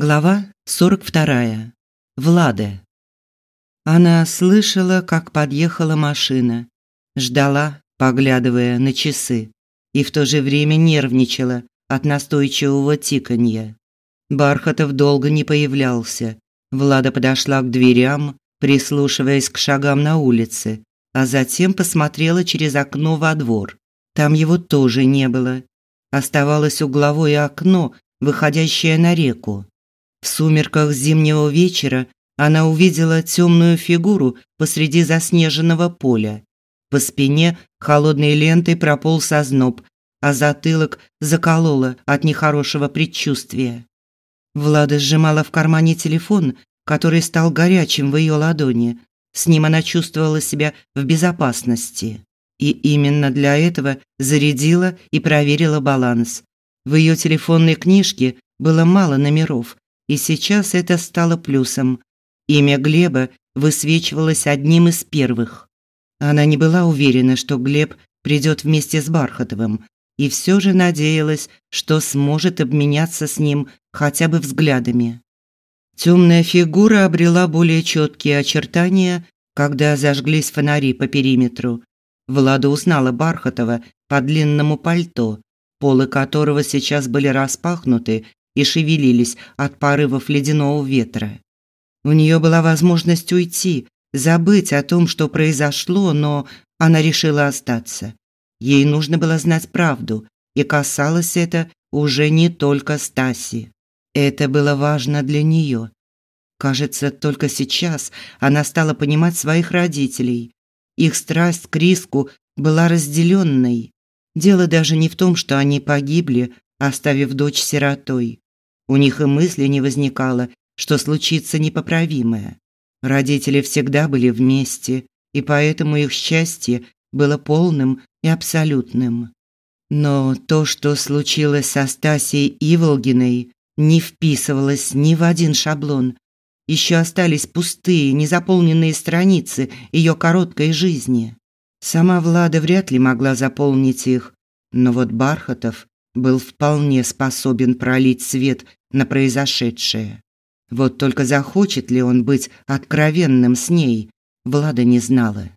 Глава 42. Влада. Она слышала, как подъехала машина, ждала, поглядывая на часы, и в то же время нервничала от настойчивого тиканья. Бархатов долго не появлялся. Влада подошла к дверям, прислушиваясь к шагам на улице, а затем посмотрела через окно во двор. Там его тоже не было. Оставалось угловое окно, выходящее на реку. В сумерках зимнего вечера она увидела темную фигуру посреди заснеженного поля. По спине холодной лентой прополз озноб, а затылок закололо от нехорошего предчувствия. Влада сжимала в кармане телефон, который стал горячим в ее ладони. С ним она чувствовала себя в безопасности. И именно для этого зарядила и проверила баланс. В ее телефонной книжке было мало номеров, и сейчас это стало плюсом. Имя Глеба высвечивалось одним из первых. Она не была уверена, что Глеб придет вместе с Бархатовым, и все же надеялась, что сможет обменяться с ним хотя бы взглядами. Темная фигура обрела более четкие очертания, когда зажглись фонари по периметру. Влада узнала Бархатова по длинному пальто, полы которого сейчас были распахнуты и шевелились от порывов ледяного ветра. У нее была возможность уйти, забыть о том, что произошло, но она решила остаться. Ей нужно было знать правду, и касалось это уже не только Стаси. Это было важно для нее. Кажется, только сейчас она стала понимать своих родителей. Их страсть к риску была разделенной. Дело даже не в том, что они погибли, оставив дочь сиротой. У них и мысли не возникало, что случится непоправимое. Родители всегда были вместе, и поэтому их счастье было полным и абсолютным. Но то, что случилось со Стасией Иволгиной, не вписывалось ни в один шаблон. Еще остались пустые, незаполненные страницы ее короткой жизни. Сама Влада вряд ли могла заполнить их, но вот Бархатов был вполне способен пролить свет на произошедшее. Вот только захочет ли он быть откровенным с ней, Влада не знала.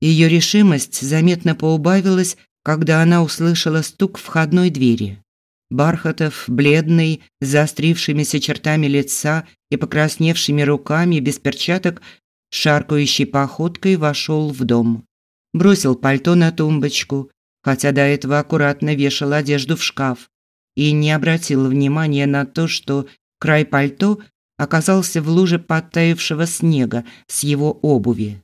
Ее решимость заметно поубавилась, когда она услышала стук входной двери. Бархатов, бледный, с заострившимися чертами лица и покрасневшими руками без перчаток, шаркающей походкой вошел в дом. Бросил пальто на тумбочку, хотя до этого аккуратно вешал одежду в шкаф, и не обратил внимания на то, что край пальто оказался в луже подтаявшего снега с его обуви.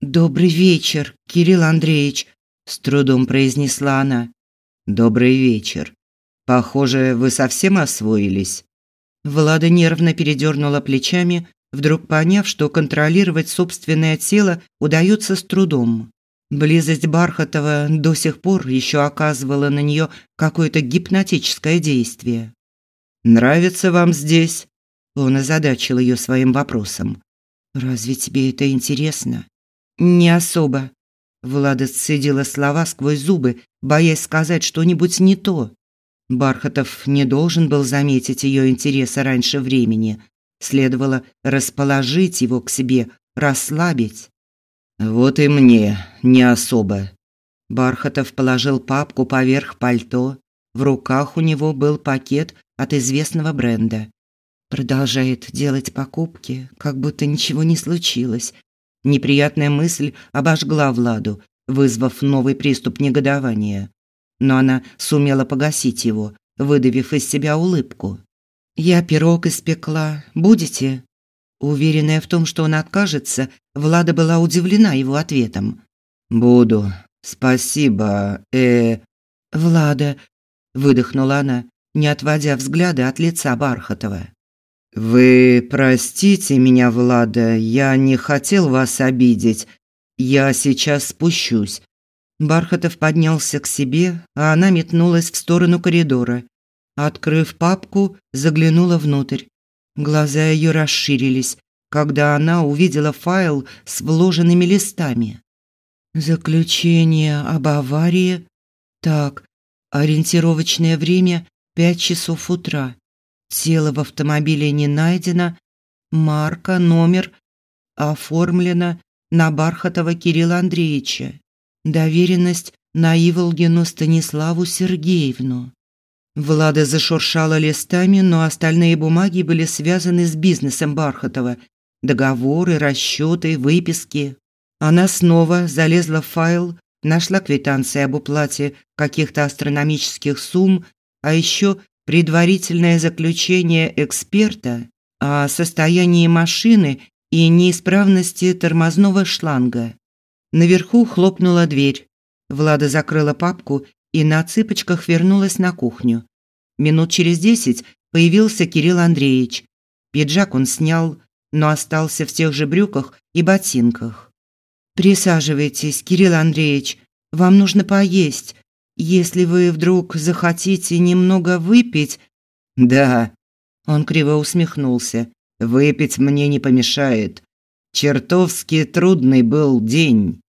«Добрый вечер, Кирилл Андреевич», – с трудом произнесла она. «Добрый вечер. Похоже, вы совсем освоились». Влада нервно передернула плечами, вдруг поняв, что контролировать собственное тело удается с трудом. Близость Бархатова до сих пор еще оказывала на нее какое-то гипнотическое действие. «Нравится вам здесь?» Он озадачил ее своим вопросом. «Разве тебе это интересно?» «Не особо». Влада сцедила слова сквозь зубы, боясь сказать что-нибудь не то. Бархатов не должен был заметить ее интереса раньше времени. Следовало расположить его к себе, расслабить. Вот и мне не особо. Бархатов положил папку поверх пальто. В руках у него был пакет от известного бренда. Продолжает делать покупки, как будто ничего не случилось. Неприятная мысль обожгла Владу, вызвав новый приступ негодования. Но она сумела погасить его, выдавив из себя улыбку. «Я пирог испекла. Будете?» Уверенная в том, что он откажется, Влада была удивлена его ответом. «Буду. Спасибо. Э...» «Влада», – выдохнула она, не отводя взгляда от лица Бархатова. «Вы простите меня, Влада, я не хотел вас обидеть. Я сейчас спущусь». Бархатов поднялся к себе, а она метнулась в сторону коридора. Открыв папку, заглянула внутрь. Глаза ее расширились, когда она увидела файл с вложенными листами. Заключение об аварии. Так, ориентировочное время пять часов утра. Тело в автомобиле не найдено, марка, номер оформлено на Бархатова Кирилла Андреевича. Доверенность на Иволгину Станиславу Сергеевну. Влада зашуршала листами, но остальные бумаги были связаны с бизнесом Бархатова. Договоры, расчеты, выписки. Она снова залезла в файл, нашла квитанции об уплате каких-то астрономических сумм, а еще предварительное заключение эксперта о состоянии машины и неисправности тормозного шланга. Наверху хлопнула дверь. Влада закрыла папку и на цыпочках вернулась на кухню. Минут через десять появился Кирилл Андреевич. Пиджак он снял, но остался в тех же брюках и ботинках. Присаживайтесь, Кирилл Андреевич. Вам нужно поесть. Если вы вдруг захотите немного выпить, да. Он криво усмехнулся. Выпить мне не помешает. Чертовски трудный был день.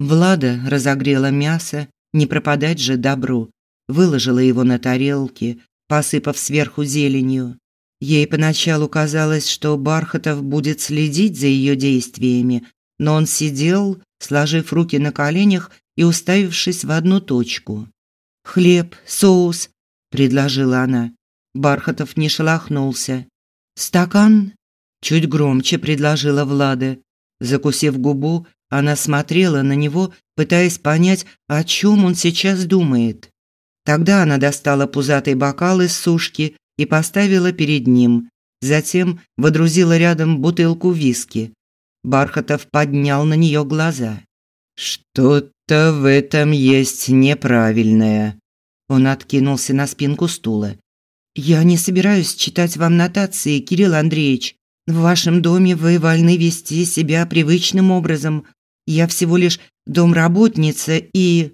Влада разогрела мясо, не пропадать же добру. Выложила его на тарелки, посыпав сверху зеленью. Ей поначалу казалось, что Бархатов будет следить за ее действиями, но он сидел, сложив руки на коленях и уставившись в одну точку. «Хлеб, соус», – предложила она. Бархатов не шелохнулся. «Стакан?» – чуть громче предложила Влада. Закусив губу, она смотрела на него, пытаясь понять, о чем он сейчас думает. Тогда она достала пузатый бокал из сушки и поставила перед ним. Затем водрузила рядом бутылку виски. Бархатов поднял на нее глаза. Что-то в этом есть неправильное. Он откинулся на спинку стула. Я не собираюсь читать вам нотации, Кирилл Андреевич. В вашем доме вы вольны вести себя привычным образом. Я всего лишь домработница и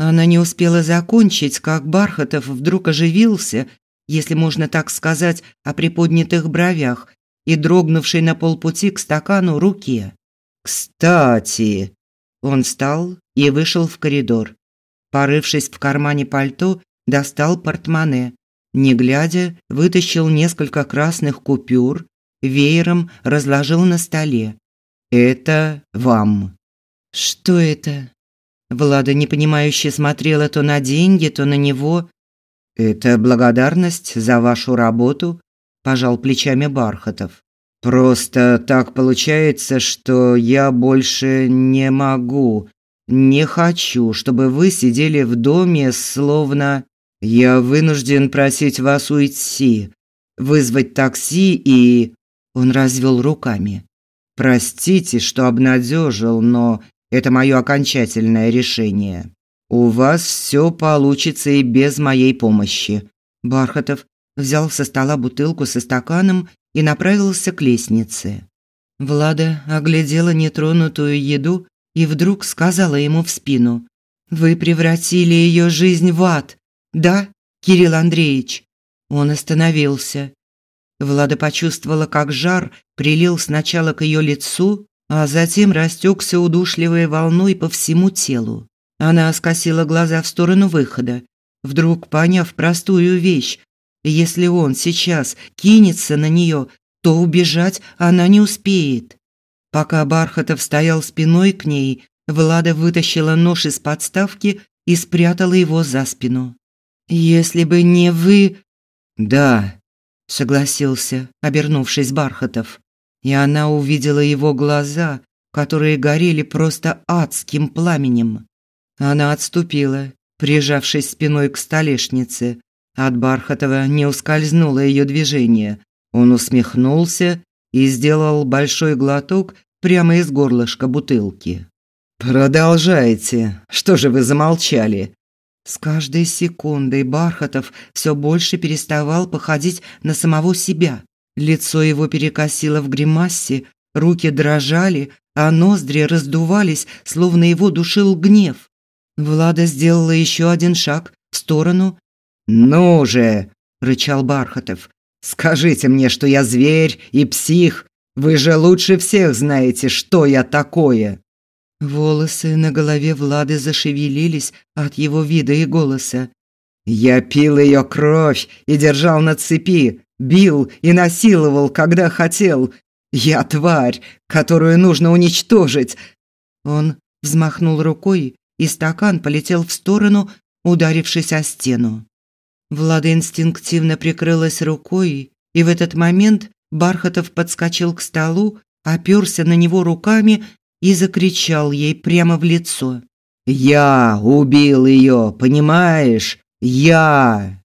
она не успела закончить, как Бархатов вдруг оживился, если можно так сказать, о приподнятых бровях и дрогнувшей на полпути к стакану руке. Кстати, он встал и вышел в коридор. Порывшись в кармане пальто, достал портмоне. Не глядя, вытащил несколько красных купюр, веером разложил на столе. «Это вам». «Что это?» Влада непонимающе смотрела то на деньги, то на него. «Это благодарность за вашу работу», – пожал плечами Бархатов. Просто так получается, что я больше не могу, не хочу, чтобы вы сидели в доме, словно я вынужден просить вас уйти, вызвать такси и Он развел руками. Простите, что обнадежил, но это мое окончательное решение. У вас все получится и без моей помощи. Бархатов взял со стола бутылку со стаканом и направился к лестнице. Влада оглядела нетронутую еду и вдруг сказала ему в спину: "Вы превратили ее жизнь в ад, да, Кирилл Андреевич?" Он остановился. Влада почувствовала, как жар прилил сначала к ее лицу, а затем растекся удушливой волной по всему телу. Она скосила глаза в сторону выхода, вдруг поняв простую вещь: если он сейчас кинется на нее, то убежать она не успеет. Пока Бархатов стоял спиной к ней, Влада вытащила нож из подставки и спрятала его за спину. Если бы не вы, да, согласился, обернувшись Бархатов. И она увидела его глаза, которые горели просто адским пламенем. Она отступила, прижавшись спиной к столешнице, от Бархатова не ускользнуло ее движение. Он усмехнулся и сделал большой глоток прямо из горлышка бутылки. Продолжайте. Что же вы замолчали? С каждой секундой Бархатов все больше переставал походить на самого себя. Лицо его перекосило в гримасе, руки дрожали, а ноздри раздувались, словно его душил гнев. Влада сделала еще один шаг в сторону «Ну же!» – рычал Бархатов. «Скажите мне, что я зверь и псих. Вы же лучше всех знаете, что я такое». Волосы на голове Влады зашевелились от его вида и голоса. «Я пил ее кровь и держал на цепи. Бил и насиловал, когда хотел. Я тварь, которую нужно уничтожить. Он взмахнул рукой, и стакан полетел в сторону, ударившись о стену. Влада инстинктивно прикрылась рукой, и в этот момент Бархатов подскочил к столу, оперся на него руками и закричал ей прямо в лицо. «Я убил ее, понимаешь? Я!»